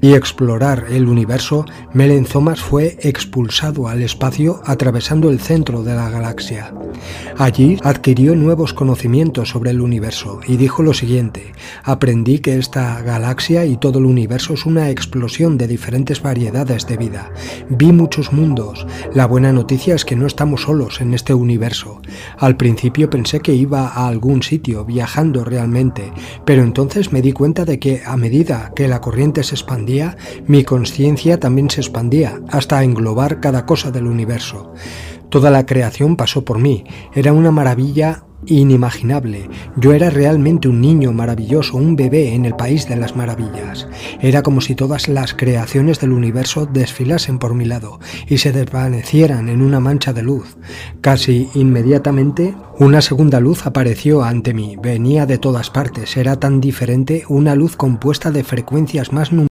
y explorar el universo, Melenzomas fue expulsado al espacio atravesando el centro de la galaxia. Allí adquirió nuevos conocimientos sobre el universo y dijo lo siguiente, aprendí que esta galaxia y todo el universo es una explosión de diferentes variedades de vida. Vi muchos mundos. La buena noticia es que no estamos solos en este universo. Al principio pensé que iba a algún sitio viajando realmente, pero entonces me di cuenta de que a medida que la corriente se expandía, mi conciencia también se expandía hasta englobar cada cosa del universo. Toda la creación pasó por mí. Era una maravilla inimaginable. Yo era realmente un niño maravilloso, un bebé en el país de las maravillas. Era como si todas las creaciones del universo desfilasen por mi lado y se desvanecieran en una mancha de luz. Casi inmediatamente una segunda luz apareció ante mí. Venía de todas partes. Era tan diferente, una luz compuesta de frecuencias más numerosas